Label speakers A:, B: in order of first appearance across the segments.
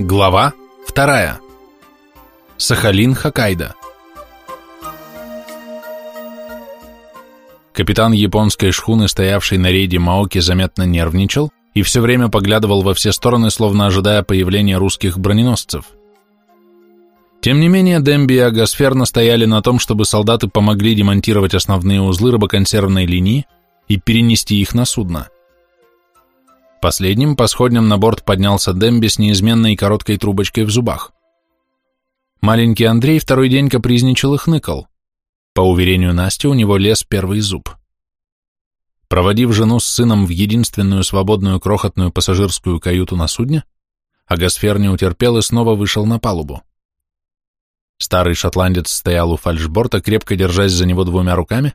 A: Глава вторая. Сахалин, Хоккайдо. Капитан японской шхуны, стоявший на рейде Маоки, заметно нервничал и все время поглядывал во все стороны, словно ожидая появления русских броненосцев. Тем не менее, Демби и Агасфер настояли на том, чтобы солдаты помогли демонтировать основные узлы рыбоконсервной линии и перенести их на судно. Последним по сходням на борт поднялся Демби с неизменной короткой трубочкой в зубах. Маленький Андрей второй день капризничал и хныкал. По уверению Насти, у него лез первый зуб. Проводив жену с сыном в единственную свободную крохотную пассажирскую каюту на судне, Агасфер не утерпел и снова вышел на палубу. Старый шотландец стоял у фальшборта, крепко держась за него двумя руками,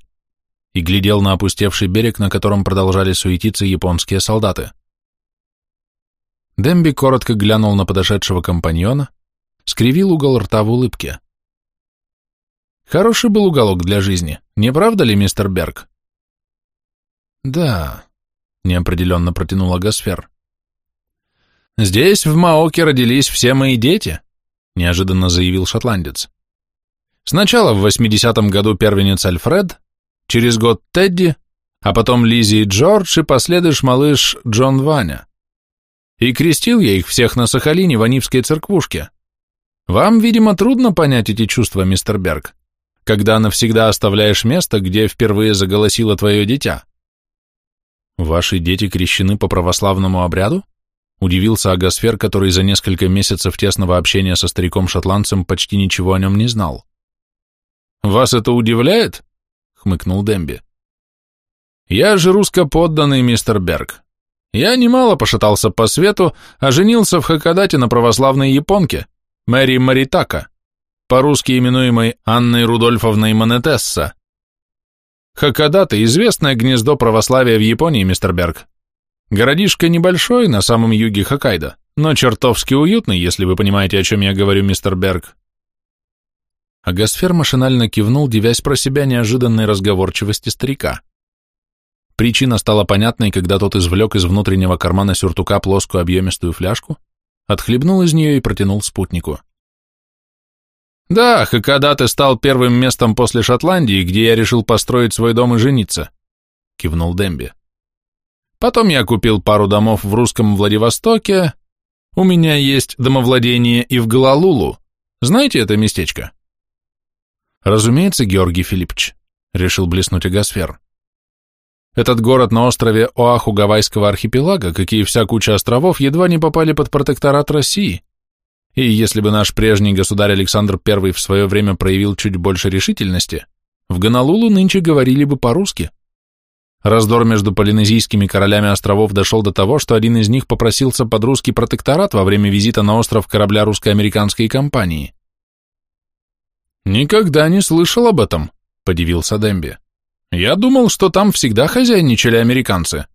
A: и глядел на опустевший берег, на котором продолжали суетиться японские солдаты. Демби коротко глянул на подошедшего компаньона, скривил угол рта в улыбке. Хороший был уголок для жизни, не правда ли, мистер Берг? Да, неопределенно протянула Гасфер. Здесь, в Маоке, родились все мои дети, неожиданно заявил шотландец. Сначала в 80-м году первенец Альфред, через год Тедди, а потом Лизи и Джордж и последуешь малыш Джон Ваня. И крестил я их всех на Сахалине в Анивской церквушке. Вам, видимо, трудно понять эти чувства, мистер Берг, когда навсегда оставляешь место, где впервые заголосило твое дитя. Ваши дети крещены по православному обряду? Удивился Агасфер, который за несколько месяцев тесного общения со стариком-шотландцем почти ничего о нем не знал. «Вас это удивляет?» — хмыкнул Демби. «Я же русско-подданный мистер Берг. Я немало пошатался по свету, а женился в Хакодате на православной японке, Мэри Маритака, по-русски именуемой Анной Рудольфовной Монетесса. Хакодата – известное гнездо православия в Японии, мистер Берг. Городишко небольшой, на самом юге Хоккайдо, но чертовски уютный, если вы понимаете, о чем я говорю, мистер Берг. Агасфер машинально кивнул, девясь про себя неожиданной разговорчивости старика. Причина стала понятной, когда тот извлек из внутреннего кармана сюртука плоскую объемистую фляжку, отхлебнул из нее и протянул спутнику. «Да, Хакадате стал первым местом после Шотландии, где я решил построить свой дом и жениться», — кивнул Демби. «Потом я купил пару домов в русском Владивостоке. У меня есть домовладение и в Галалулу. Знаете это местечко?» «Разумеется, Георгий Филиппович», — решил блеснуть Агасфер. Этот город на острове Оаху Гавайского архипелага, как и вся куча островов, едва не попали под протекторат России, и если бы наш прежний государь Александр I в свое время проявил чуть больше решительности, в Гонолулу нынче говорили бы по-русски. Раздор между полинезийскими королями островов дошел до того, что один из них попросился под русский протекторат во время визита на остров корабля русско-американской компании. «Никогда не слышал об этом», — подивился Демби. «Я думал, что там всегда хозяйничали американцы».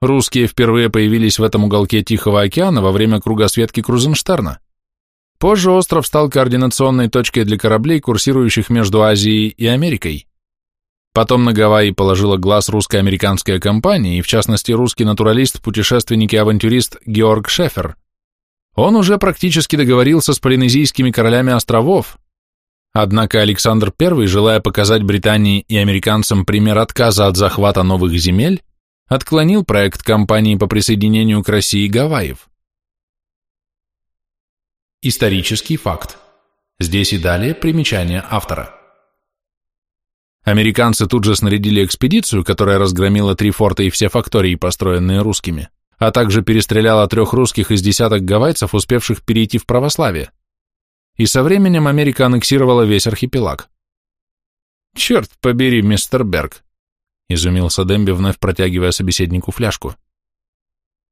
A: Русские впервые появились в этом уголке Тихого океана во время кругосветки Крузенштерна. Позже остров стал координационной точкой для кораблей, курсирующих между Азией и Америкой. Потом на Гавайи положила глаз русско-американская компания, и в частности русский натуралист, путешественник и авантюрист Георг Шефер. Он уже практически договорился с полинезийскими королями островов. Однако Александр I, желая показать Британии и американцам пример отказа от захвата новых земель, отклонил проект компании по присоединению к России Гавайев. Исторический факт. Здесь и далее примечание автора. Американцы тут же снарядили экспедицию, которая разгромила три форта и все фактории, построенные русскими, а также перестреляла трех русских из десяток гавайцев, успевших перейти в православие. И со временем Америка аннексировала весь архипелаг. «Черт побери, мистер Берг, изумился Демби, вновь протягивая собеседнику фляжку.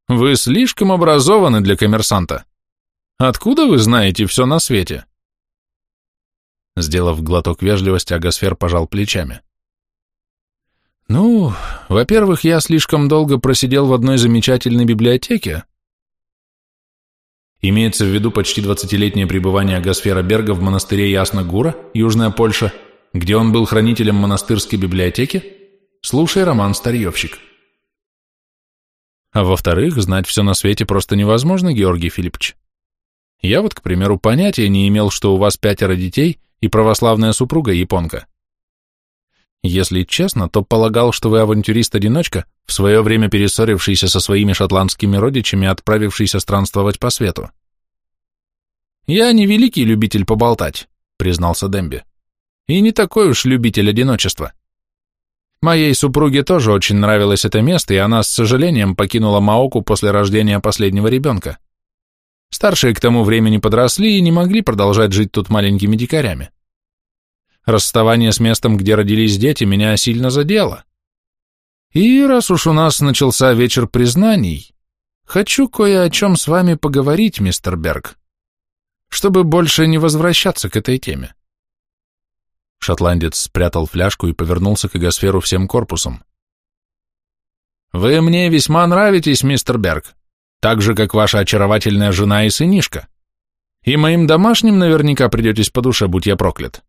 A: Вы слишком образованы для коммерсанта. Откуда вы знаете все на свете? Сделав глоток вежливости, Агасфер пожал плечами. Ну, во-первых, я слишком долго просидел в одной замечательной библиотеке. Имеется в виду почти двадцатилетнее пребывание Агасфера Берга в монастыре Ясногура, Южная Польша, где он был хранителем монастырской библиотеки, Слушай роман «Старьевщик». А во-вторых, знать все на свете просто невозможно, Георгий Филиппович. Я вот, к примеру, понятия не имел, что у вас пятеро детей и православная супруга японка. Если честно, то полагал, что вы авантюрист-одиночка, в свое время перессорившийся со своими шотландскими родичами, отправившийся странствовать по свету. «Я не великий любитель поболтать», — признался Демби. «И не такой уж любитель одиночества. Моей супруге тоже очень нравилось это место, и она с сожалением покинула Маоку после рождения последнего ребенка. Старшие к тому времени подросли и не могли продолжать жить тут маленькими дикарями. Расставание с местом, где родились дети, меня сильно задело. И раз уж у нас начался вечер признаний, хочу кое о чем с вами поговорить, мистер Берг, чтобы больше не возвращаться к этой теме. Шотландец спрятал фляжку и повернулся к эгосферу всем корпусом. «Вы мне весьма нравитесь, мистер Берг, так же, как ваша очаровательная жена и сынишка. И моим домашним наверняка придетесь по душе, будь я проклят.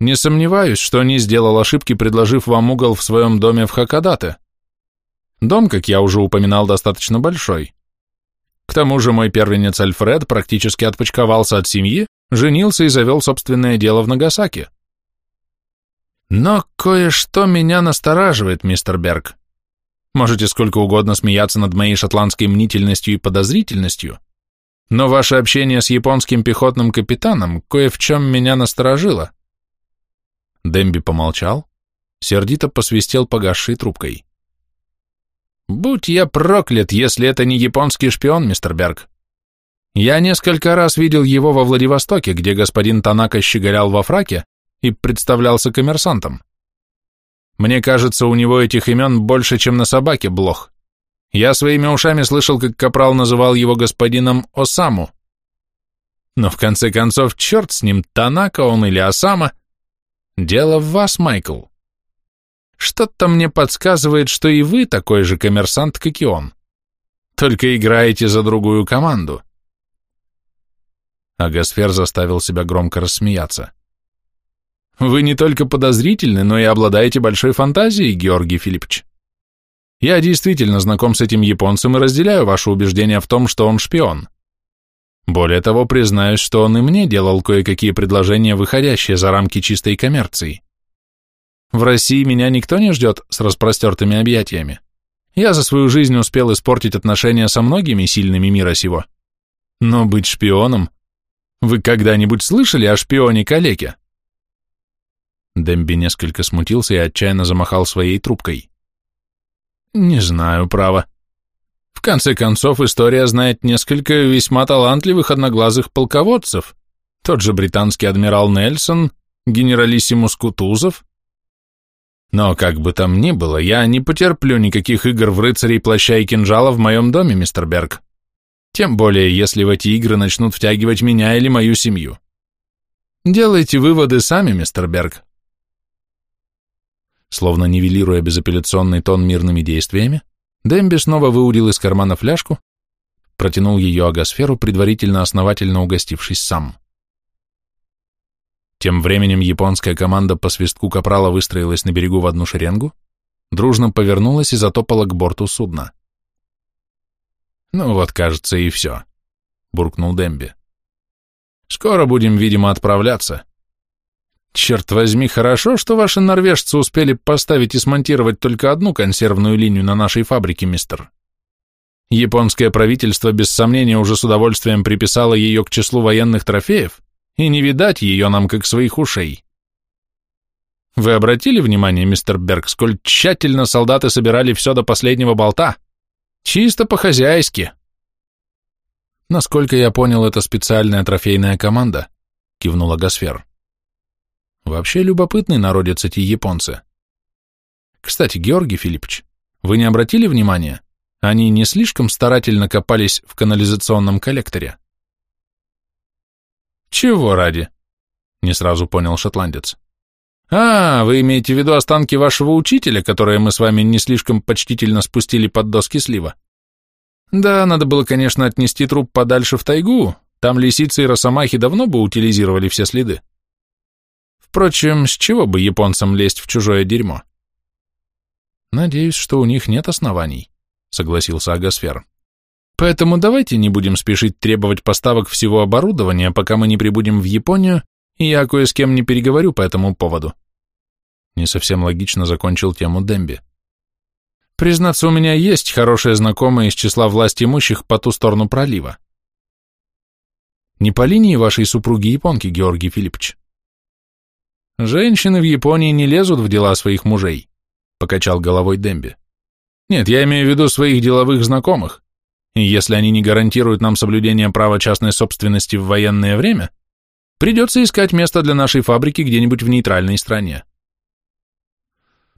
A: Не сомневаюсь, что не сделал ошибки, предложив вам угол в своем доме в Хакадате. Дом, как я уже упоминал, достаточно большой. К тому же мой первенец Альфред практически отпочковался от семьи, женился и завел собственное дело в Нагасаки. Но кое-что меня настораживает, мистер Берг. Можете сколько угодно смеяться над моей шотландской мнительностью и подозрительностью, но ваше общение с японским пехотным капитаном кое в чем меня насторожило. Демби помолчал, сердито посвистел погасшей трубкой. «Будь я проклят, если это не японский шпион, мистер Берг. Я несколько раз видел его во Владивостоке, где господин Танака щеголял во фраке, и представлялся коммерсантом. Мне кажется, у него этих имен больше, чем на собаке блох. Я своими ушами слышал, как Капрал называл его господином Осаму. Но в конце концов, черт с ним, Танака он или Осама. Дело в вас, Майкл. Что-то мне подсказывает, что и вы такой же коммерсант, как и он. Только играете за другую команду. Агасфер заставил себя громко рассмеяться. Вы не только подозрительны, но и обладаете большой фантазией, Георгий Филиппович. Я действительно знаком с этим японцем и разделяю ваше убеждение в том, что он шпион. Более того, признаюсь, что он и мне делал кое-какие предложения, выходящие за рамки чистой коммерции. В России меня никто не ждет с распростертыми объятиями. Я за свою жизнь успел испортить отношения со многими сильными мира сего. Но быть шпионом... Вы когда-нибудь слышали о шпионе-калеке? Демби несколько смутился и отчаянно замахал своей трубкой. «Не знаю, право. В конце концов, история знает несколько весьма талантливых одноглазых полководцев. Тот же британский адмирал Нельсон, генералиссимус Кутузов. Но как бы там ни было, я не потерплю никаких игр в рыцарей плаща и кинжала в моем доме, мистер Берг. Тем более, если в эти игры начнут втягивать меня или мою семью. Делайте выводы сами, мистер Берг. Словно нивелируя безапелляционный тон мирными действиями, Демби снова выудил из кармана фляжку, протянул ее агосферу, предварительно основательно угостившись сам. Тем временем японская команда по свистку капрала выстроилась на берегу в одну шеренгу, дружно повернулась и затопала к борту судна. «Ну вот, кажется, и все», — буркнул Демби. «Скоро будем, видимо, отправляться. Черт возьми, хорошо, что ваши норвежцы успели поставить и смонтировать только одну консервную линию на нашей фабрике, мистер. Японское правительство без сомнения уже с удовольствием приписало ее к числу военных трофеев, и не видать ее нам как своих ушей. Вы обратили внимание, мистер Берг, сколь тщательно солдаты собирали все до последнего болта? Чисто по-хозяйски. Насколько я понял, это специальная трофейная команда, кивнула Гасфер. Вообще любопытный народец эти японцы. Кстати, Георгий Филиппович, вы не обратили внимания? Они не слишком старательно копались в канализационном коллекторе? Чего ради? Не сразу понял шотландец. А, вы имеете в виду останки вашего учителя, которые мы с вами не слишком почтительно спустили под доски слива? Да, надо было, конечно, отнести труп подальше в тайгу, там лисицы и росомахи давно бы утилизировали все следы. Впрочем, с чего бы японцам лезть в чужое дерьмо? Надеюсь, что у них нет оснований, согласился Агасфер. Поэтому давайте не будем спешить требовать поставок всего оборудования, пока мы не прибудем в Японию, и я кое с кем не переговорю по этому поводу. Не совсем логично закончил тему Демби. Признаться, у меня есть хорошие знакомые из числа власть имущих по ту сторону пролива. Не по линии вашей супруги японки, Георгий Филиппович. Женщины в Японии не лезут в дела своих мужей, покачал головой Демби. Нет, я имею в виду своих деловых знакомых. И если они не гарантируют нам соблюдение права частной собственности в военное время, придется искать место для нашей фабрики где-нибудь в нейтральной стране.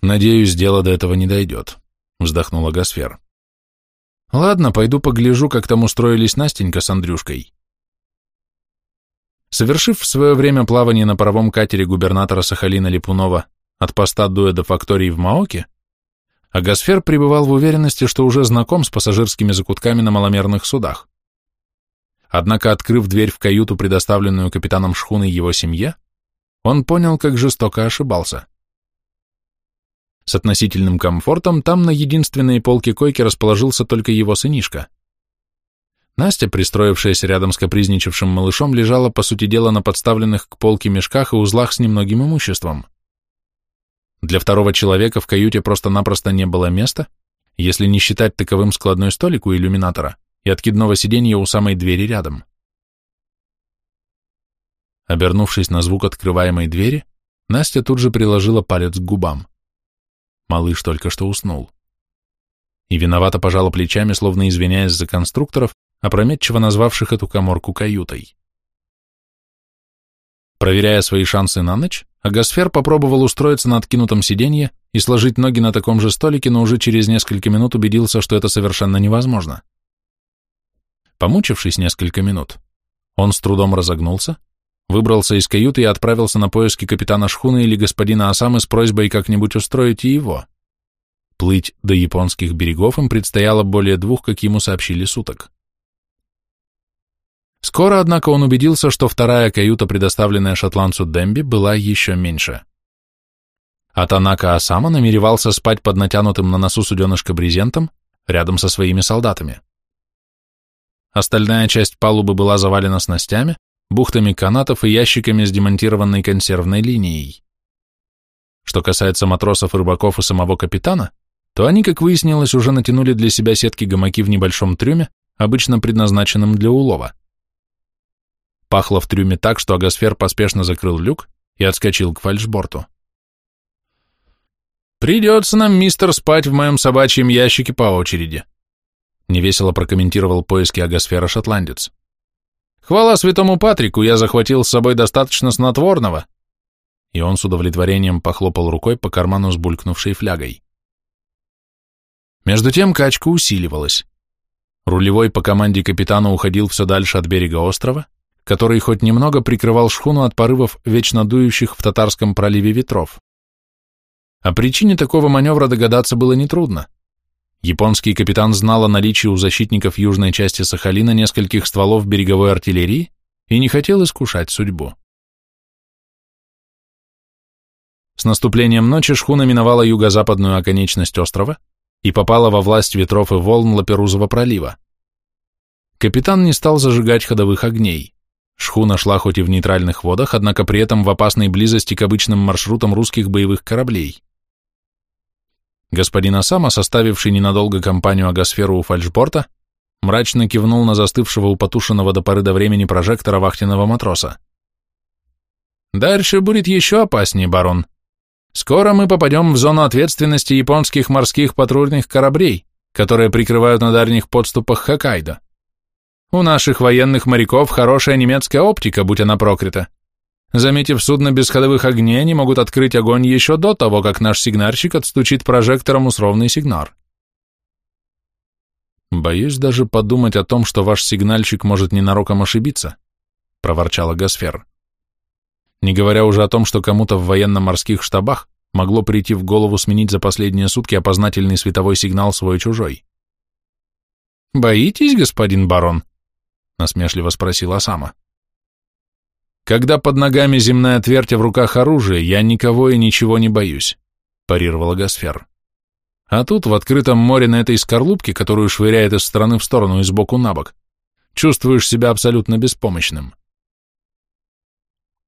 A: Надеюсь, дело до этого не дойдет вздохнула Гасфер. Ладно, пойду погляжу, как там устроились Настенька с Андрюшкой. Совершив в свое время плавание на паровом катере губернатора Сахалина Липунова от поста Дуэ до фактории в Маоке, Агасфер пребывал в уверенности, что уже знаком с пассажирскими закутками на маломерных судах. Однако, открыв дверь в каюту, предоставленную капитаном шхуны его семье, он понял, как жестоко ошибался. С относительным комфортом там на единственной полке койки расположился только его сынишка. Настя, пристроившаяся рядом с капризничавшим малышом, лежала, по сути дела, на подставленных к полке мешках и узлах с немногим имуществом. Для второго человека в каюте просто-напросто не было места, если не считать таковым складной столик у иллюминатора и откидного сиденья у самой двери рядом. Обернувшись на звук открываемой двери, Настя тут же приложила палец к губам. Малыш только что уснул. И виновато пожала плечами, словно извиняясь за конструкторов, опрометчиво назвавших эту коморку каютой. Проверяя свои шансы на ночь, Агасфер попробовал устроиться на откинутом сиденье и сложить ноги на таком же столике, но уже через несколько минут убедился, что это совершенно невозможно. Помучившись несколько минут, он с трудом разогнулся, выбрался из каюты и отправился на поиски капитана шхуны или господина Осамы с просьбой как-нибудь устроить и его. Плыть до японских берегов им предстояло более двух, как ему сообщили, суток. Скоро, однако, он убедился, что вторая каюта, предоставленная шотландцу Демби, была еще меньше. А Танака Осама намеревался спать под натянутым на носу суденышко брезентом рядом со своими солдатами. Остальная часть палубы была завалена снастями, бухтами канатов и ящиками с демонтированной консервной линией. Что касается матросов, рыбаков и самого капитана, то они, как выяснилось, уже натянули для себя сетки-гамаки в небольшом трюме, обычно предназначенном для улова. Пахло в трюме так, что Агасфер поспешно закрыл люк и отскочил к фальшборту. «Придется нам, мистер, спать в моем собачьем ящике по очереди», невесело прокомментировал поиски Агасфера шотландец. Хвала святому Патрику, я захватил с собой достаточно снотворного. И он с удовлетворением похлопал рукой по карману с булькнувшей флягой. Между тем качка усиливалась. Рулевой по команде капитана уходил все дальше от берега острова, который хоть немного прикрывал шхуну от порывов вечно дующих в Татарском проливе ветров. О причине такого маневра догадаться было нетрудно. Японский капитан знал о наличии у защитников южной части Сахалина нескольких стволов береговой артиллерии и не хотел искушать судьбу. С наступлением ночи шхуна миновала юго-западную оконечность острова и попала во власть ветров и волн Лаперузова пролива. Капитан не стал зажигать ходовых огней. Шхуна шла хоть и в нейтральных водах, однако при этом в опасной близости к обычным маршрутам русских боевых кораблей. Господин Осама, составивший ненадолго компанию Агосферу у фальшборта, мрачно кивнул на застывшего у потушенного до поры до времени прожектора вахтенного матроса. «Дальше будет еще опаснее, барон. Скоро мы попадем в зону ответственности японских морских патрульных кораблей, которые прикрывают на дальних подступах Хоккайдо. У наших военных моряков хорошая немецкая оптика, будь она проклята. Заметив судно без ходовых огней, они могут открыть огонь еще до того, как наш сигнальщик отстучит прожектором условный сигнал. «Боюсь даже подумать о том, что ваш сигнальщик может ненароком ошибиться», — проворчала Гасфер. «Не говоря уже о том, что кому-то в военно-морских штабах могло прийти в голову сменить за последние сутки опознательный световой сигнал свой-чужой». «Боитесь, господин барон?» — насмешливо спросила Сама. Когда под ногами земная твердь, а в руках оружие, я никого и ничего не боюсь, парировала Гасфер. А тут, в открытом море на этой скорлупке, которую швыряет из стороны в сторону и сбоку на бок, чувствуешь себя абсолютно беспомощным.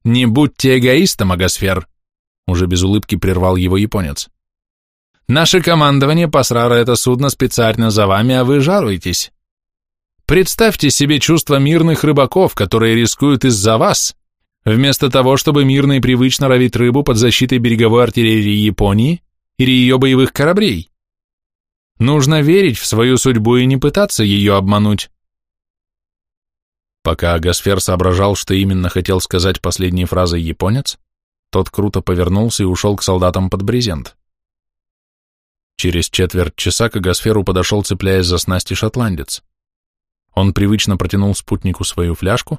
A: «Не будьте эгоистом, Агасфер», — уже без улыбки прервал его японец. «Наше командование посрало это судно специально за вами, а вы жаруетесь. Представьте себе чувство мирных рыбаков, которые рискуют из-за вас, вместо того, чтобы мирно и привычно ловить рыбу под защитой береговой артиллерии Японии или ее боевых кораблей. Нужно верить в свою судьбу и не пытаться ее обмануть. Пока Агасфер соображал, что именно хотел сказать последней фразой японец, тот круто повернулся и ушел к солдатам под брезент. Через четверть часа к Агасферу подошел, цепляясь за снасти шотландец. Он привычно протянул спутнику свою фляжку,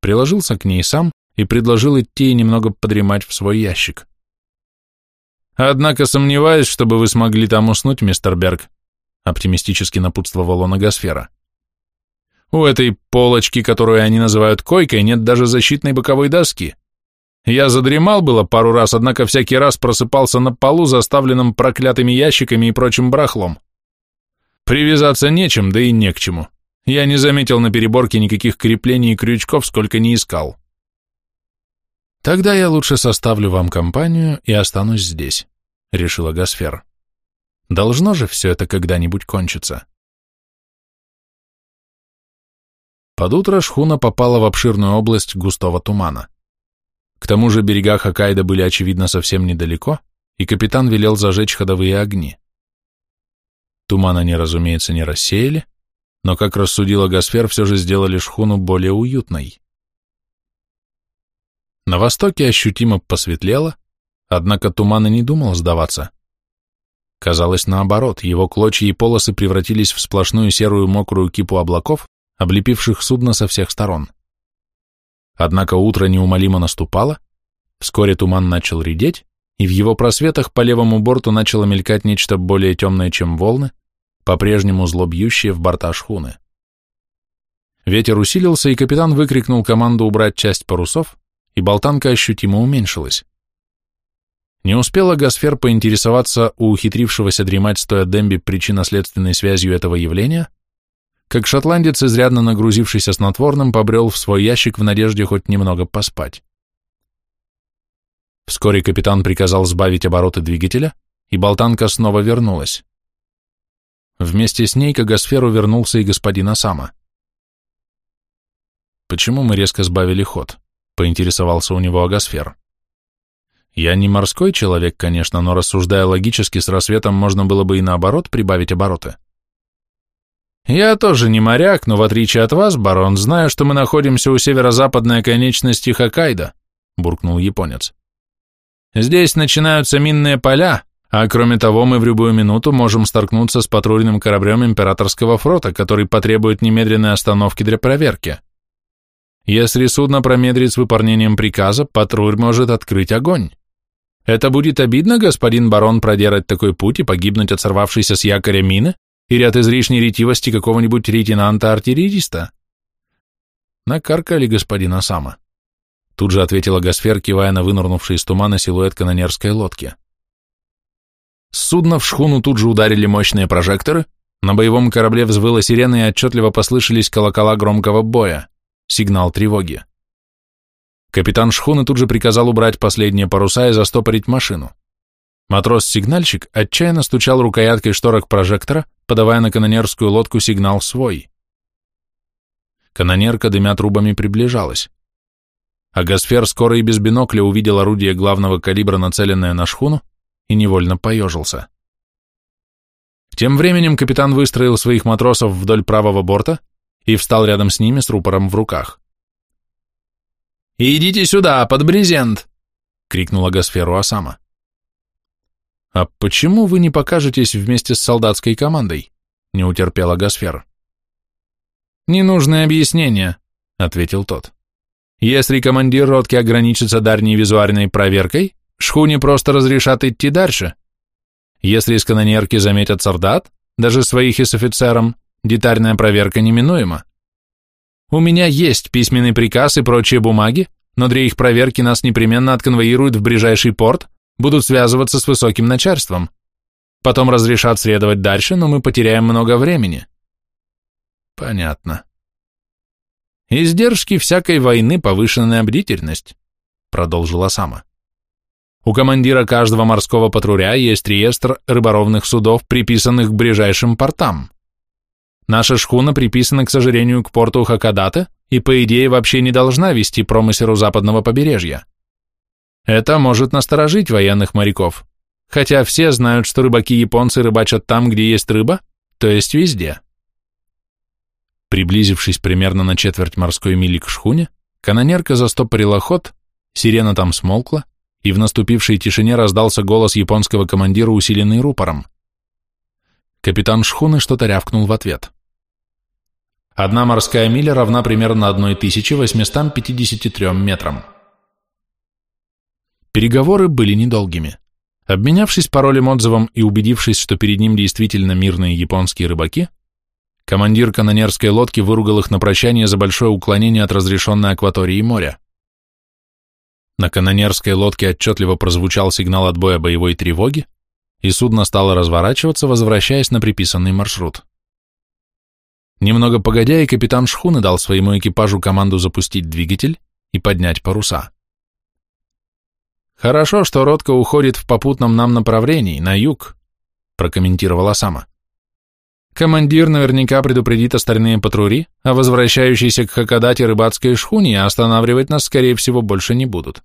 A: приложился к ней сам и предложил идти немного подремать в свой ящик. «Однако сомневаюсь, чтобы вы смогли там уснуть, мистер Берг», оптимистически напутствовал он Агасфера. У этой полочки, которую они называют койкой, нет даже защитной боковой доски. Я задремал было пару раз, однако всякий раз просыпался на полу, заставленном проклятыми ящиками и прочим барахлом. Привязаться нечем, да и не к чему. Я не заметил на переборке никаких креплений и крючков, сколько не искал. Тогда я лучше составлю вам компанию и останусь здесь, решила Гасфер. Должно же все это когда-нибудь кончиться. Под утро шхуна попала в обширную область густого тумана. К тому же берега Хоккайдо были, очевидно, совсем недалеко, и капитан велел зажечь ходовые огни. Туман они, разумеется, не рассеяли, но, как рассудила Гасфер, все же сделали шхуну более уютной. На востоке ощутимо посветлело, однако туман и не думал сдаваться. Казалось, наоборот, его клочья и полосы превратились в сплошную серую мокрую кипу облаков, облепивших судно со всех сторон. Однако утро неумолимо наступало, вскоре туман начал редеть, и в его просветах по левому борту начало мелькать нечто более темное, чем волны, по-прежнему зло бьющие в борта шхуны. Ветер усилился, и капитан выкрикнул команду убрать часть парусов, и болтанка ощутимо уменьшилась. Не успела Гасфер поинтересоваться у ухитрившегося дремать стоя Демби причинно-следственной связью этого явления, как шотландец, изрядно нагрузившийся снотворным, побрел в свой ящик в надежде хоть немного поспать. Вскоре капитан приказал сбавить обороты двигателя, и болтанка снова вернулась. Вместе с ней к агосферу вернулся и господин Осама. «Почему мы резко сбавили ход?» — поинтересовался у него агосфер. «Я не морской человек, конечно, но рассуждая логически, с рассветом можно было бы и наоборот прибавить обороты». «Я тоже не моряк, но в отличие от вас, барон, знаю, что мы находимся у северо-западной оконечности Хоккайдо», — буркнул японец. «Здесь начинаются минные поля, а кроме того мы в любую минуту можем столкнуться с патрульным кораблем императорского флота, который потребует немедленной остановки для проверки. Если судно промедрит с выполнением приказа, патруль может открыть огонь. Это будет обидно, господин барон, проделать такой путь и погибнуть от сорвавшейся с якоря мины, или от излишней ретивости какого-нибудь лейтенанта-артиллериста? Накаркали господина Сама. Тут же ответила Гасфер, кивая на вынырнувший из тумана силуэт канонерской лодки. С судна в шхуну тут же ударили мощные прожекторы, на боевом корабле взвыла сирена и отчетливо послышались колокола громкого боя, сигнал тревоги. Капитан шхуны тут же приказал убрать последние паруса и застопорить машину. Матрос-сигнальщик отчаянно стучал рукояткой шторок прожектора, подавая на канонерскую лодку сигнал свой. Канонерка, дымя трубами, приближалась. А Гасфер скоро и без бинокля увидел орудие главного калибра, нацеленное на шхуну, и невольно поежился. Тем временем капитан выстроил своих матросов вдоль правого борта и встал рядом с ними с рупором в руках. «Идите сюда, под брезент!» — крикнула Гасферу Осама. «А почему вы не покажетесь вместе с солдатской командой?» — не утерпела Гасфер. «Ненужное объяснение», — ответил тот. «Если командир ротки ограничится дальней визуальной проверкой, шхуне просто разрешат идти дальше. Если из канонерки заметят солдат, даже своих и с офицером, детальная проверка неминуема. У меня есть письменный приказ и прочие бумаги, но для их проверки нас непременно отконвоируют в ближайший порт, будут связываться с высоким начальством. Потом разрешат следовать дальше, но мы потеряем много времени. Понятно. Издержки всякой войны – повышенная бдительность, продолжила Сама. У командира каждого морского патруля есть реестр рыборовных судов, приписанных к ближайшим портам. Наша шхуна приписана, к сожалению, к порту Хакадата и, по идее, вообще не должна вести промысел у западного побережья. Это может насторожить военных моряков, хотя все знают, что рыбаки-японцы рыбачат там, где есть рыба, то есть везде. Приблизившись примерно на четверть морской мили к шхуне, канонерка застопорила ход, сирена там смолкла, и в наступившей тишине раздался голос японского командира, усиленный рупором. Капитан шхуны что-то рявкнул в ответ. Одна морская миля равна примерно 1853 метрам. Переговоры были недолгими. Обменявшись паролем отзывом и убедившись, что перед ним действительно мирные японские рыбаки, командир канонерской лодки выругал их на прощание за большое уклонение от разрешенной акватории моря. На канонерской лодке отчетливо прозвучал сигнал отбоя боевой тревоги, и судно стало разворачиваться, возвращаясь на приписанный маршрут. Немного погодя, и капитан шхуны дал своему экипажу команду запустить двигатель и поднять паруса. «Хорошо, что Ротко уходит в попутном нам направлении, на юг», прокомментировала Сама. «Командир наверняка предупредит остальные патрули, а возвращающиеся к Хакадате рыбацкой шхуне останавливать нас, скорее всего, больше не будут».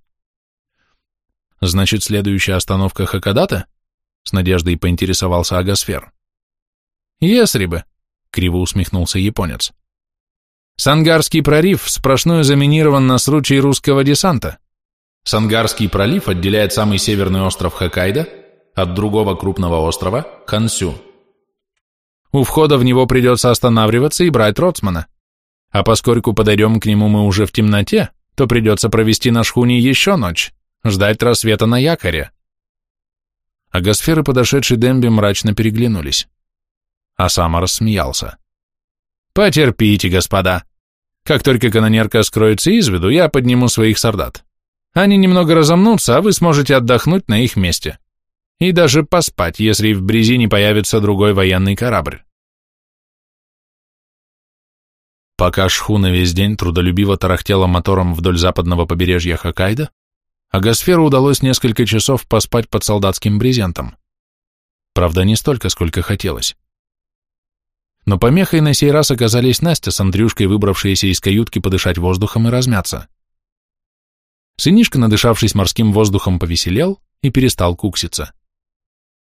A: «Значит, следующая остановка Хакадата?» С надеждой поинтересовался Агасфер. «Если бы», — криво усмехнулся японец. «Сангарский пролив сплошную заминирован на случай русского десанта. Сангарский пролив отделяет самый северный остров Хоккайдо от другого крупного острова – Хансю. У входа в него придется останавливаться и брать Роцмана. А поскольку подойдем к нему мы уже в темноте, то придется провести на шхуне еще ночь, ждать рассвета на якоре. А Гасфер и подошедший Демби мрачно переглянулись. А сам рассмеялся. «Потерпите, господа. Как только канонерка скроется из виду, я подниму своих солдат. Они немного разомнутся, а вы сможете отдохнуть на их месте. И даже поспать, если в Бризи не появится другой военный корабль. Пока шхуна весь день трудолюбиво тарахтела мотором вдоль западного побережья Хоккайдо, Агосферу удалось несколько часов поспать под солдатским брезентом. Правда, не столько, сколько хотелось. Но помехой на сей раз оказались Настя с Андрюшкой, выбравшиеся из каютки подышать воздухом и размяться. Сынишка, надышавшись морским воздухом, повеселел и перестал кукситься.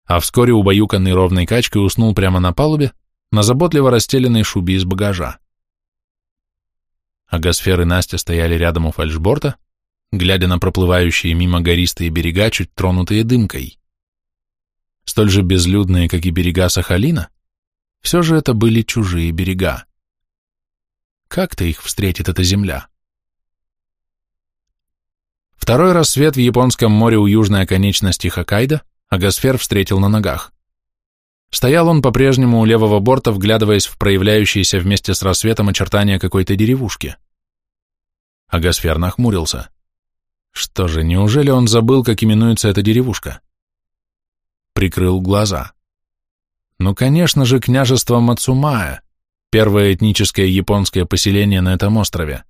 A: А вскоре убаюканный ровной качкой уснул прямо на палубе, на заботливо расстеленной шубе из багажа. Агосфер и Настя стояли рядом у фальшборта, глядя на проплывающие мимо гористые берега, чуть тронутые дымкой. Столь же безлюдные, как и берега Сахалина, все же это были чужие берега. Как-то их встретит эта земля? Второй рассвет в Японском море у южной оконечности Хоккайдо Агасфер встретил на ногах. Стоял он по-прежнему у левого борта, вглядываясь в проявляющиеся вместе с рассветом очертания какой-то деревушки. Агасфер нахмурился. Что же, неужели он забыл, как именуется эта деревушка? Прикрыл глаза. Ну, конечно же, княжество Мацумая, первое этническое японское поселение на этом острове.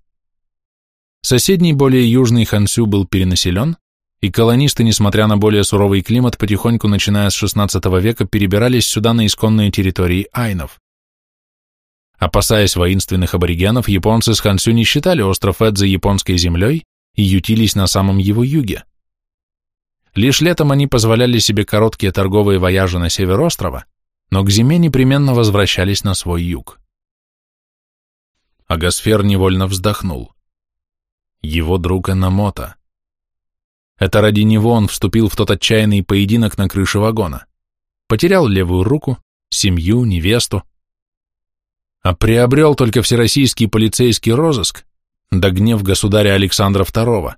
A: Соседний, более южный Хансю был перенаселен, и колонисты, несмотря на более суровый климат, потихоньку, начиная с XVI века, перебирались сюда на исконные территории айнов. Опасаясь воинственных аборигенов, японцы с Хансю не считали остров Эдзе японской землей и ютились на самом его юге. Лишь летом они позволяли себе короткие торговые вояжи на север острова, но к зиме непременно возвращались на свой юг. Агасфер невольно вздохнул его друг Энамото. Это ради него он вступил в тот отчаянный поединок на крыше вагона. Потерял левую руку, семью, невесту. А приобрел только всероссийский полицейский розыск, да гнев государя Александра II,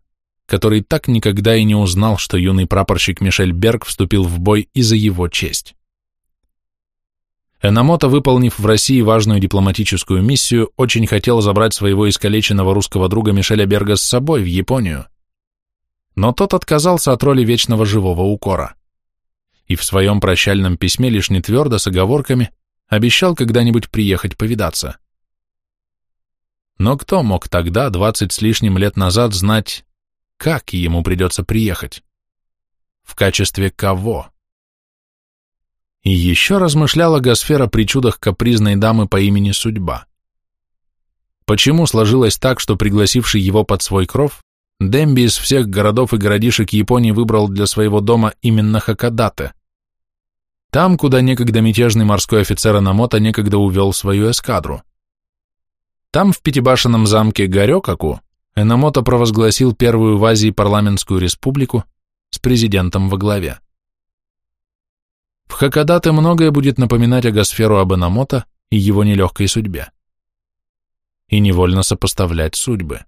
A: который так никогда и не узнал, что юный прапорщик Мишель Берг вступил в бой и за его честь. Энамото, выполнив в России важную дипломатическую миссию, очень хотел забрать своего искалеченного русского друга Мишеля Берга с собой в Японию. Но тот отказался от роли вечного живого укора. и в своем прощальном письме лишь не твердо, с оговорками, обещал когда-нибудь приехать повидаться. Но кто мог тогда, двадцать с лишним лет назад, знать, как ему придется приехать? В качестве кого? И еще размышляла Гасфера при чудах капризной дамы по имени Судьба. Почему сложилось так, что пригласивший его под свой кров, Демби из всех городов и городишек Японии выбрал для своего дома именно Хакадате? Там, куда некогда мятежный морской офицер Анамото некогда увел свою эскадру. Там, в пятибашенном замке Гарёкаку, Энамото провозгласил первую в Азии парламентскую республику с президентом во главе. В Хакадате многое будет напоминать Агасферу об Энамото и его нелегкой судьбе. И невольно сопоставлять судьбы.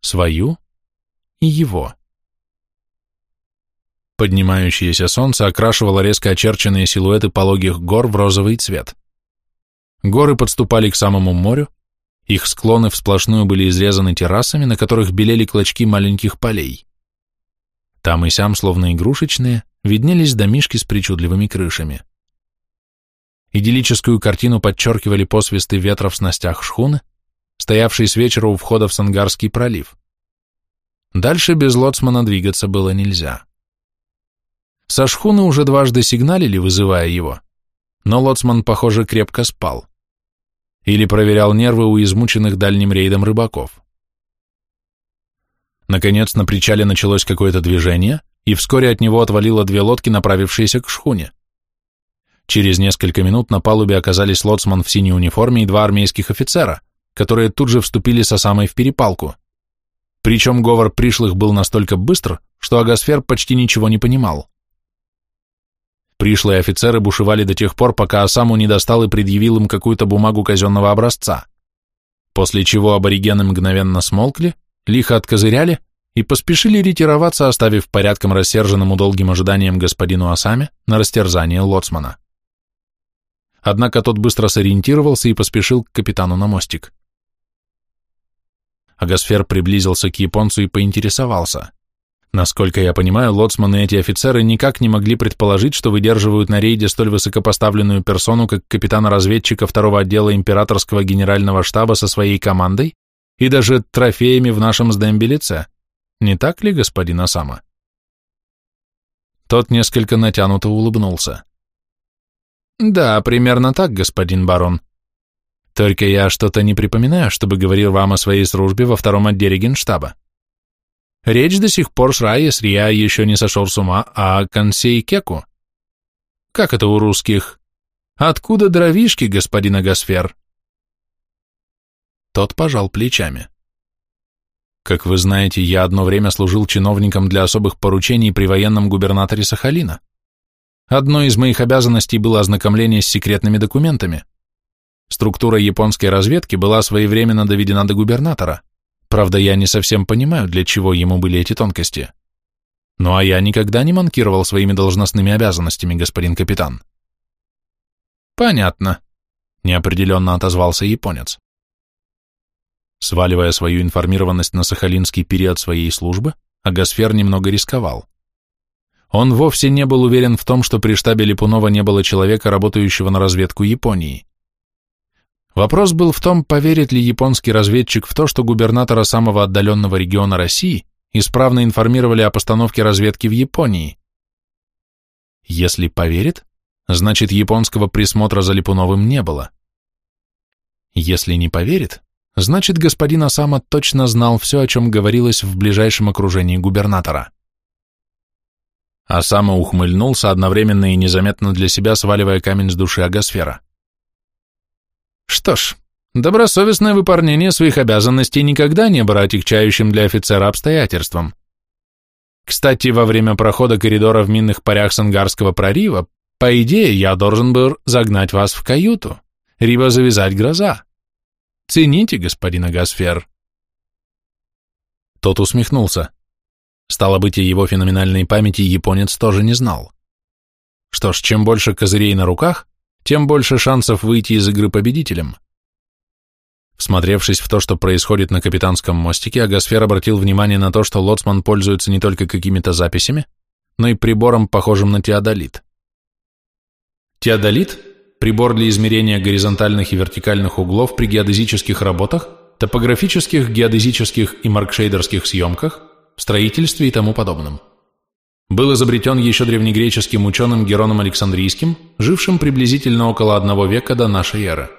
A: Свою и его. Поднимающееся солнце окрашивало резко очерченные силуэты пологих гор в розовый цвет. Горы подступали к самому морю, их склоны всплошную были изрезаны террасами, на которых белели клочки маленьких полей. Там и сям, словно игрушечные, виднелись домишки с причудливыми крышами. Идиллическую картину подчеркивали посвисты ветра в снастях шхуны, стоявшей с вечера у входа в Сангарский пролив. Дальше без лоцмана двигаться было нельзя. Со шхуны уже дважды сигналили, вызывая его, но лоцман, похоже, крепко спал. Или проверял нервы у измученных дальним рейдом рыбаков. Наконец на причале началось какое-то движение, и вскоре от него отвалило две лодки, направившиеся к шхуне. Через несколько минут на палубе оказались лоцман в синей униформе и два армейских офицера, которые тут же вступили со самой в перепалку. Причем говор пришлых был настолько быстр, что Агасфер почти ничего не понимал. Пришлые офицеры бушевали до тех пор, пока Осаму не достал и предъявил им какую-то бумагу казенного образца, после чего аборигены мгновенно смолкли, лихо откозыряли и поспешили ретироваться, оставив порядком рассерженному долгим ожиданием господину Осаме на растерзание лоцмана. Однако тот быстро сориентировался и поспешил к капитану на мостик. Агасфер приблизился к японцу и поинтересовался – Насколько я понимаю, лоцманы и эти офицеры никак не могли предположить, что выдерживают на рейде столь высокопоставленную персону, как капитана-разведчика второго отдела императорского генерального штаба со своей командой и даже трофеями в нашем с лице. Не так ли, господин Осама? Тот несколько натянуто улыбнулся. Да, примерно так, господин барон. Только я что-то не припоминаю, чтобы говорил вам о своей службе во втором отделе генштаба. Речь до сих пор шла, если я еще не сошел с ума, о консей кеку. Как это у русских? Откуда дровишки, господин Агасфер? Тот пожал плечами. Как вы знаете, я одно время служил чиновником для особых поручений при военном губернаторе Сахалина. Одной из моих обязанностей было ознакомление с секретными документами. Структура японской разведки была своевременно доведена до губернатора. Правда, я не совсем понимаю, для чего ему были эти тонкости. Ну а я никогда не манкировал своими должностными обязанностями, господин капитан. Понятно, неопределенно отозвался японец. Сваливая свою информированность на сахалинский период своей службы, Агасфер немного рисковал. Он вовсе не был уверен в том, что при штабе Липунова не было человека, работающего на разведку Японии. Вопрос был в том, поверит ли японский разведчик в то, что губернатора самого отдаленного региона России исправно информировали о постановке разведки в Японии. Если поверит, значит японского присмотра за Липуновым не было. Если не поверит, значит господин Осама точно знал все, о чем говорилось в ближайшем окружении губернатора. Осама ухмыльнулся одновременно и незаметно для себя, сваливая камень с души Агасфера. Что ж, добросовестное выполнение своих обязанностей никогда не было отягчающим для офицера обстоятельством. Кстати, во время прохода коридора в минных парях Сангарского прорива, по идее, я должен был загнать вас в каюту, либо завязать гроза. Цените, господин Агасфер. Тот усмехнулся. Стало быть, и его феноменальной памяти японец тоже не знал. Что ж, чем больше козырей на руках, тем больше шансов выйти из игры победителем. Всмотревшись в то, что происходит на капитанском мостике, Агасфер обратил внимание на то, что лоцман пользуется не только какими-то записями, но и прибором, похожим на теодолит. Теодолит – прибор для измерения горизонтальных и вертикальных углов при геодезических работах, топографических, геодезических и маркшейдерских съемках, строительстве и тому подобном. Был изобретен еще древнегреческим ученым Героном Александрийским, жившим приблизительно около одного века до нашей эры.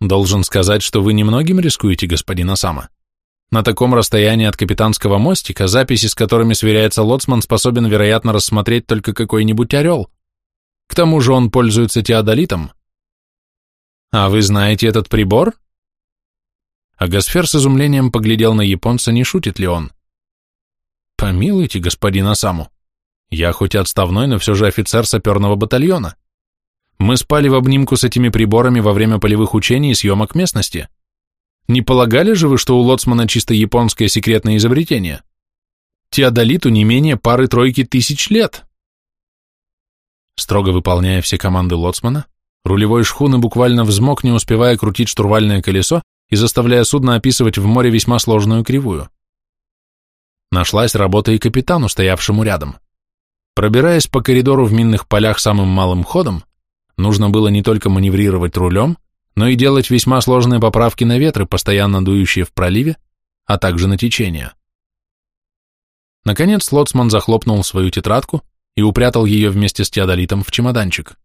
A: Должен сказать, что вы немногим рискуете, господин Осама. На таком расстоянии от капитанского мостика, записи с которыми сверяется лоцман, способен, вероятно, рассмотреть только какой-нибудь орел. К тому же он пользуется теодолитом. А вы знаете этот прибор? Агасфер с изумлением поглядел на японца, не шутит ли он. Помилуйте, господин Осаму. Я хоть и отставной, но все же офицер саперного батальона. Мы спали в обнимку с этими приборами во время полевых учений и съемок местности. Не полагали же вы, что у Лоцмана чисто японское секретное изобретение? Теодолиту не менее пары-тройки тысяч лет. Строго выполняя все команды Лоцмана, рулевой шхуны буквально взмок, не успевая крутить штурвальное колесо и заставляя судно описывать в море весьма сложную кривую. Нашлась работа и капитану, стоявшему рядом. Пробираясь по коридору в минных полях самым малым ходом, Нужно было не только маневрировать рулем, но и делать весьма сложные поправки на ветры, постоянно дующие в проливе, а также на течение. Наконец лоцман захлопнул свою тетрадку и упрятал ее вместе с теодолитом в чемоданчик.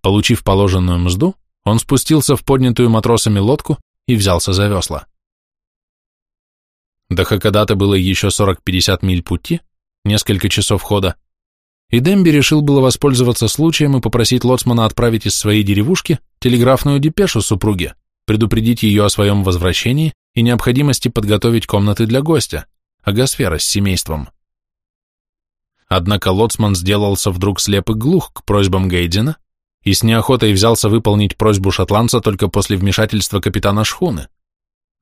A: Получив положенную мзду, он спустился в поднятую матросами лодку и взялся за весла. До Хакодата было еще 40-50 миль пути, несколько часов хода, и Демби решил было воспользоваться случаем и попросить лоцмана отправить из своей деревушки телеграфную депешу супруге, предупредить ее о своем возвращении и необходимости подготовить комнаты для гостя, агосфера с семейством. Однако лоцман сделался вдруг слеп и глух к просьбам Гейдена и с неохотой взялся выполнить просьбу шотландца только после вмешательства капитана шхуны,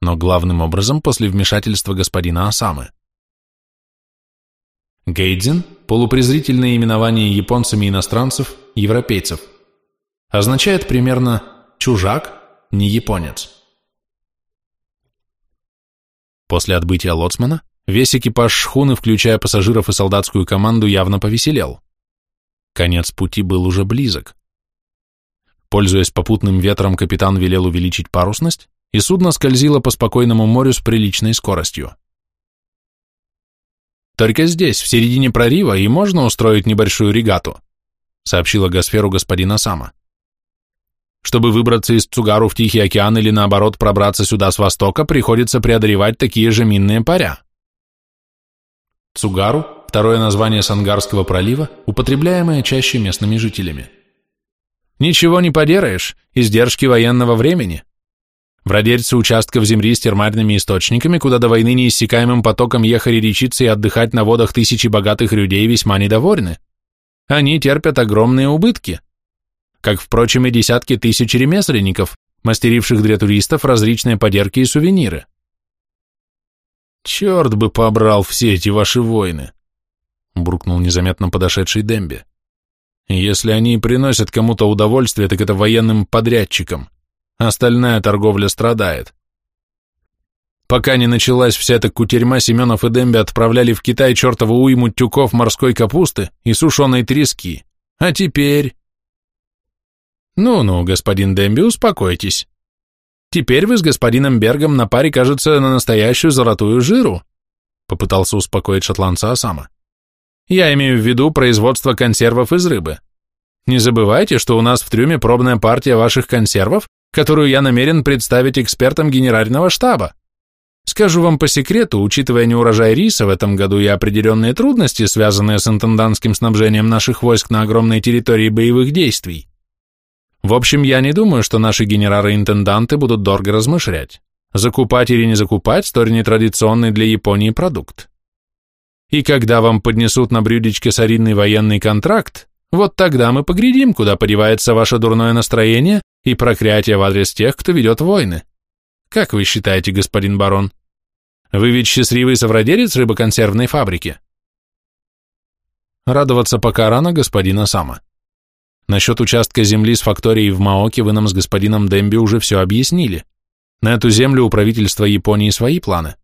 A: но главным образом после вмешательства господина Осамы. Гейдзин – полупрезрительное именование японцами иностранцев, европейцев. Означает примерно «чужак, не японец». После отбытия лоцмана весь экипаж шхуны, включая пассажиров и солдатскую команду, явно повеселел. Конец пути был уже близок. Пользуясь попутным ветром, капитан велел увеличить парусность, и судно скользило по спокойному морю с приличной скоростью. Только здесь, в середине прорива, и можно устроить небольшую регату, сообщила Гасферу господина Сама. Чтобы выбраться из Цугару в Тихий океан или наоборот пробраться сюда с востока, приходится преодолевать такие же минные паря. Цугару – второе название Сангарского пролива, употребляемое чаще местными жителями. Ничего не подераешь, издержки военного времени. Владельцы участков земли с термальными источниками, куда до войны неиссякаемым потоком ехали речиться и отдыхать на водах тысячи богатых людей, весьма недовольны. Они терпят огромные убытки. Как, впрочем, и десятки тысяч ремесленников, мастеривших для туристов различные подерки и сувениры. «Черт бы побрал все эти ваши войны!» — буркнул незаметно подошедший Демби. «Если они приносят кому-то удовольствие, так это военным подрядчикам. Остальная торговля страдает. Пока не началась вся эта кутерьма, Семенов и Демби отправляли в Китай чертову уйму тюков морской капусты и сушеной трески. А теперь... Ну-ну, господин Демби, успокойтесь. Теперь вы с господином Бергом на паре, кажется, на настоящую золотую жиру, попытался успокоить шотландца Осама. Я имею в виду производство консервов из рыбы. Не забывайте, что у нас в трюме пробная партия ваших консервов, которую я намерен представить экспертам генерального штаба. Скажу вам по секрету, учитывая неурожай риса в этом году и определенные трудности, связанные с интендантским снабжением наших войск на огромной территории боевых действий. В общем, я не думаю, что наши генералы-интенданты будут дорого размышлять. Закупать или не закупать – столь нетрадиционный для Японии продукт. И когда вам поднесут на блюдечке солидный военный контракт, вот тогда мы поглядим, куда подевается ваше дурное настроение и проклятие в адрес тех, кто ведет войны. Как вы считаете, господин барон? Вы ведь счастливый совладелец рыбоконсервной фабрики? Радоваться пока рано, господин Осама. Насчет участка земли с факторией в Маоке вы нам с господином Демби уже все объяснили. На эту землю у правительства Японии свои планы.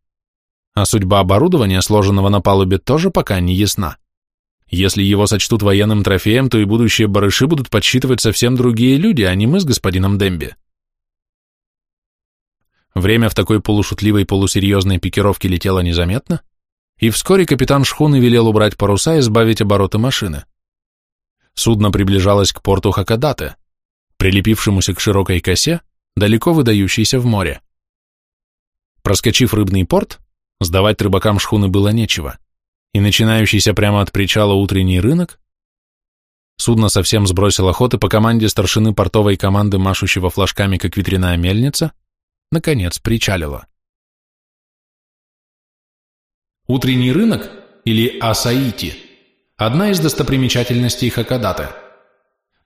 A: а судьба оборудования, сложенного на палубе, тоже пока не ясна. Если его сочтут военным трофеем, то и будущие барыши будут подсчитывать совсем другие люди, а не мы с господином Демби. Время в такой полушутливой полусерьезной пикировке летело незаметно, и вскоре капитан шхуны велел убрать паруса и сбавить обороты машины. Судно приближалось к порту Хакадате, прилепившемуся к широкой косе, далеко выдающейся в море. Проскочив рыбный порт, сдавать рыбакам шхуны было нечего, и начинающийся прямо от причала утренний рынок, судно совсем сбросило ход, и по команде старшины портовой команды, машущего флажками, как ветряная мельница, наконец причалило. Утренний рынок, или Асаити, одна из достопримечательностей Хакадаты.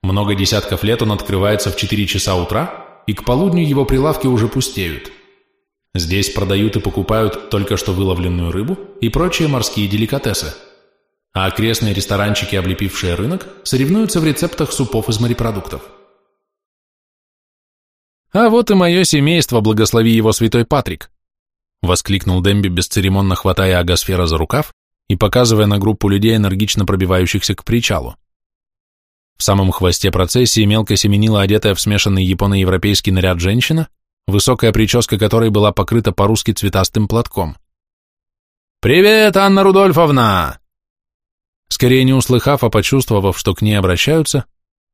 A: Много десятков лет он открывается в 4 часа утра, и к полудню его прилавки уже пустеют. Здесь продают и покупают только что выловленную рыбу и прочие морские деликатесы. А окрестные ресторанчики, облепившие рынок, соревнуются в рецептах супов из морепродуктов. «А вот и мое семейство, благослови его святой Патрик!» Воскликнул Демби, бесцеремонно хватая Агасфера за рукав и показывая на группу людей, энергично пробивающихся к причалу. В самом хвосте процессии мелко семенила одетая в смешанный японо-европейский наряд женщина, высокая прическа которой была покрыта по-русски цветастым платком. «Привет, Анна Рудольфовна!» Скорее не услыхав, а почувствовав, что к ней обращаются,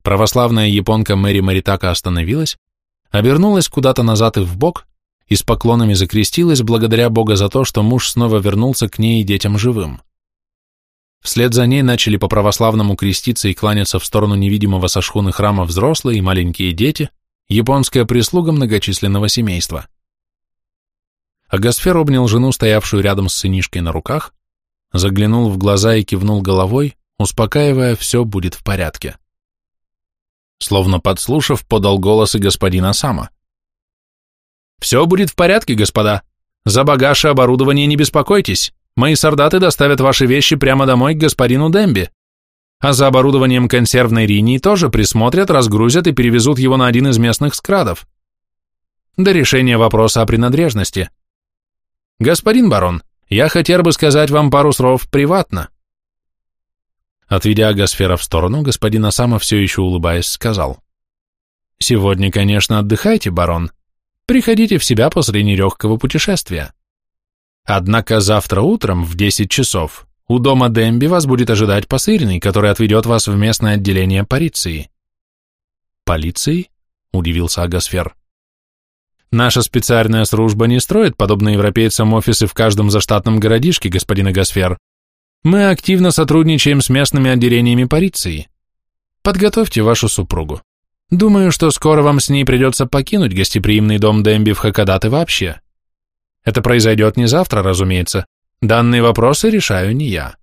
A: православная японка Мэри Маритака остановилась, обернулась куда-то назад и в бок и с поклонами закрестилась благодаря Бога за то, что муж снова вернулся к ней и детям живым. Вслед за ней начали по православному креститься и кланяться в сторону невидимого со шхуны храма взрослые и маленькие дети, японская прислуга многочисленного семейства. Агасфер обнял жену, стоявшую рядом с сынишкой на руках, заглянул в глаза и кивнул головой, успокаивая, все будет в порядке. Словно подслушав, подал голос и господина Сама. «Все будет в порядке, господа. За багаж и оборудование не беспокойтесь. Мои солдаты доставят ваши вещи прямо домой к господину Демби. А за оборудованием консервной линии тоже присмотрят, разгрузят и перевезут его на один из местных скрадов. До решения вопроса о принадлежности. Господин барон, я хотел бы сказать вам пару слов приватно. Отведя Гасфера в сторону, господин Осама все еще улыбаясь сказал. Сегодня, конечно, отдыхайте, барон. Приходите в себя после нелегкого путешествия. Однако завтра утром в 10 часов у дома Демби вас будет ожидать посыльный, который отведет вас в местное отделение полиции. Полиции? Удивился Агасфер. Наша специальная служба не строит, подобно европейцам, офисы в каждом заштатном городишке, господин Агасфер. Мы активно сотрудничаем с местными отделениями полиции. Подготовьте вашу супругу. Думаю, что скоро вам с ней придется покинуть гостеприимный дом Демби в Хакадате вообще. Это произойдет не завтра, разумеется, Данные вопросы решаю не я.